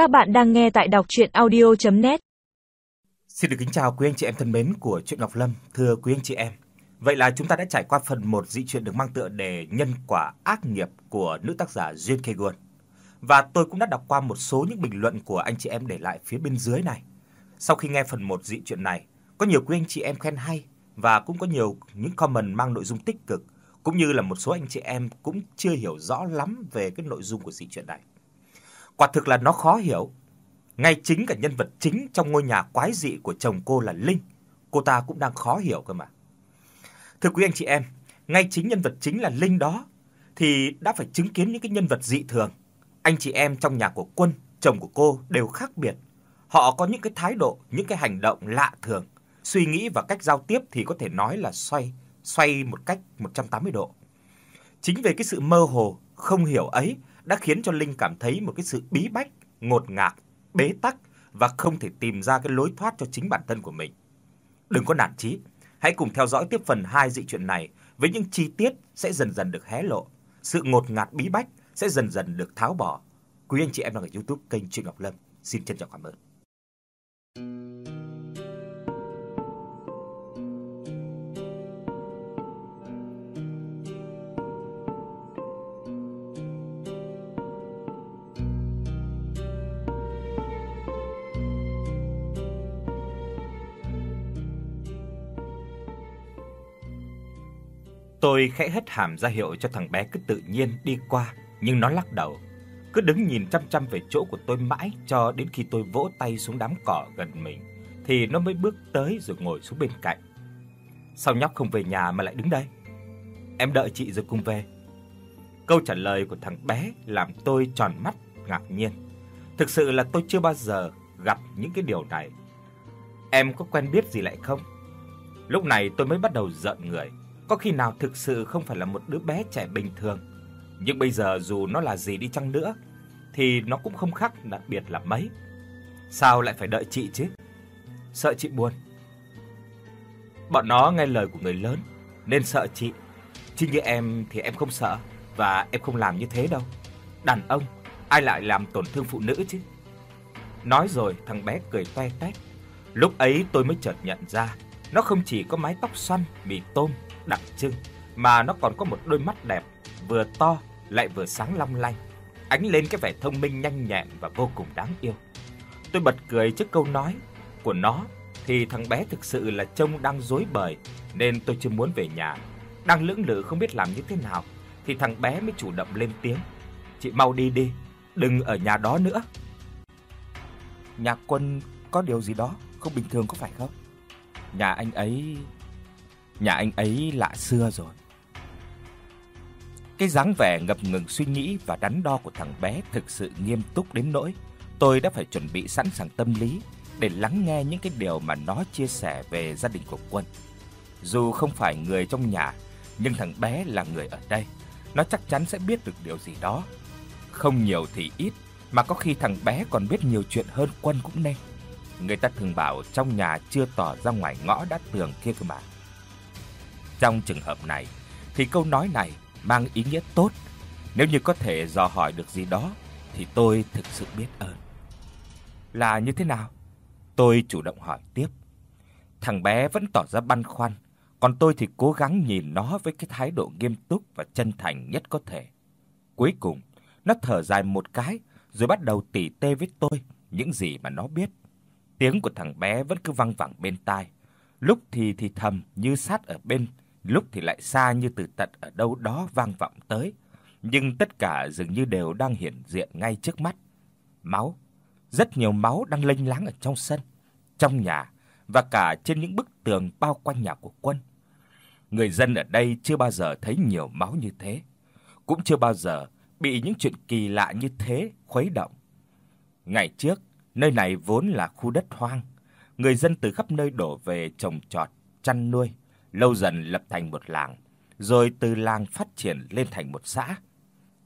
Các bạn đang nghe tại đọc audio net Xin được kính chào quý anh chị em thân mến của truyện Ngọc Lâm, thưa quý anh chị em. Vậy là chúng ta đã trải qua phần 1 dị truyện được mang tựa đề Nhân quả ác nghiệp của nữ tác giả Jun Kegun. Và tôi cũng đã đọc qua một số những bình luận của anh chị em để lại phía bên dưới này. Sau khi nghe phần 1 dị truyện này, có nhiều quý anh chị em khen hay và cũng có nhiều những comment mang nội dung tích cực, cũng như là một số anh chị em cũng chưa hiểu rõ lắm về cái nội dung của dị truyện này. Quả thực là nó khó hiểu. Ngay chính cả nhân vật chính trong ngôi nhà quái dị của chồng cô là Linh, cô ta cũng đang khó hiểu cơ mà. Thưa quý anh chị em, ngay chính nhân vật chính là Linh đó thì đã phải chứng kiến những cái nhân vật dị thường. Anh chị em trong nhà của Quân, chồng của cô đều khác biệt. Họ có những cái thái độ, những cái hành động lạ thường, suy nghĩ và cách giao tiếp thì có thể nói là xoay xoay một cách 180 độ. Chính về cái sự mơ hồ, không hiểu ấy đã khiến cho Linh cảm thấy một cái sự bí bách, ngột ngạt, bế tắc và không thể tìm ra cái lối thoát cho chính bản thân của mình. Đừng có nản chí, hãy cùng theo dõi tiếp phần 2 dị truyện này với những chi tiết sẽ dần dần được hé lộ, sự ngột ngạt bí bách sẽ dần dần được tháo bỏ. Quý anh chị em đang ở YouTube kênh Truyện Ngọc Lâm, xin trân trọng cảm ơn. Tôi khẽ hất hàm ra hiệu cho thằng bé cứ tự nhiên đi qua, nhưng nó lắc đầu, cứ đứng nhìn chăm chăm về chỗ của tôi mãi cho đến khi tôi vỗ tay xuống đám cỏ gần mình thì nó mới bước tới rồi ngồi xuống bên cạnh. Sao nhóc không về nhà mà lại đứng đây? Em đợi chị rồi cùng về. Câu trả lời của thằng bé làm tôi tròn mắt ngạc nhiên. Thực sự là tôi chưa bao giờ gặp những cái điều này. Em có quen biết gì lại không? Lúc này tôi mới bắt đầu giận người có khi nào thực sự không phải là một đứa bé trẻ bình thường. Nhưng bây giờ dù nó là gì đi chăng nữa thì nó cũng không khác đặc biệt là mấy. Sao lại phải đợi chị chứ? Sợ chị buồn. Bọn nó nghe lời của người lớn nên sợ chị. Chứ như em thì em không sợ và em không làm như thế đâu. Đàn ông ai lại làm tổn thương phụ nữ chứ? Nói rồi, thằng bé cười toe toét. Lúc ấy tôi mới chợt nhận ra, nó không chỉ có mái tóc xoăn mì tôm đặc trưng mà nó còn có một đôi mắt đẹp, vừa to lại vừa sáng long lanh, ánh lên cái vẻ thông minh nhanh nhẹn và vô cùng đáng yêu. Tôi bật cười trước câu nói của nó thì thằng bé thực sự là trông đang rối bời nên tôi chưa muốn về nhà. Đang lưỡng lự không biết làm như thế nào thì thằng bé mới chủ động lên tiếng. "Chị mau đi đi, đừng ở nhà đó nữa." Nhà Quân có điều gì đó không bình thường có phải không? Nhà anh ấy Nhà anh ấy lạ xưa rồi. Cái dáng vẻ ngập ngừng suy nghĩ và đắn đo của thằng bé thực sự nghiêm túc đến nỗi tôi đã phải chuẩn bị sẵn sàng tâm lý để lắng nghe những cái điều mà nó chia sẻ về gia đình của Quân. Dù không phải người trong nhà, nhưng thằng bé là người ở đây, nó chắc chắn sẽ biết được điều gì đó. Không nhiều thì ít, mà có khi thằng bé còn biết nhiều chuyện hơn Quân cũng nên. Người ta thường bảo trong nhà chưa tỏ ra ngoài ngõ đã tường kia cơ mà. Trong trường hợp này thì câu nói này mang ý nghĩa tốt, nếu như có thể dò hỏi được gì đó thì tôi thực sự biết ơn. Là như thế nào? Tôi chủ động hỏi tiếp. Thằng bé vẫn tỏ ra băn khoăn, còn tôi thì cố gắng nhìn nó với cái thái độ nghiêm túc và chân thành nhất có thể. Cuối cùng, nó thở dài một cái rồi bắt đầu tỉ tê với tôi những gì mà nó biết. Tiếng của thằng bé vẫn cứ vang vẳng bên tai, lúc thì thì thầm như sát ở bên lúc thì lại xa như từ tận ở đâu đó vang vọng tới, nhưng tất cả dường như đều đang hiện diện ngay trước mắt. Máu, rất nhiều máu đang lênh láng ở trong sân, trong nhà và cả trên những bức tường bao quanh nhà của Quân. Người dân ở đây chưa bao giờ thấy nhiều máu như thế, cũng chưa bao giờ bị những chuyện kỳ lạ như thế khuấy động. Ngày trước, nơi này vốn là khu đất hoang, người dân từ khắp nơi đổ về trồng trọt, chăn nuôi lâu dần lập thành một làng, rồi từ làng phát triển lên thành một xã.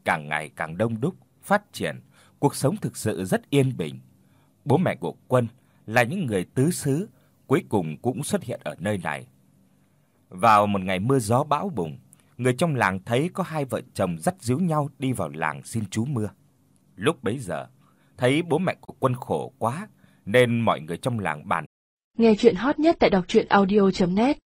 Càng ngày càng đông đúc, phát triển, cuộc sống thực sự rất yên bình. Bố mẹ của Quân là những người tứ xứ, cuối cùng cũng xuất hiện ở nơi này. Vào một ngày mưa gió bão bùng, người trong làng thấy có hai vợ chồng dắt díu nhau đi vào làng xin trú mưa. Lúc bấy giờ, thấy bố mẹ của Quân khổ quá nên mọi người trong làng bàn. Nghe truyện hot nhất tại doctruyenaudio.net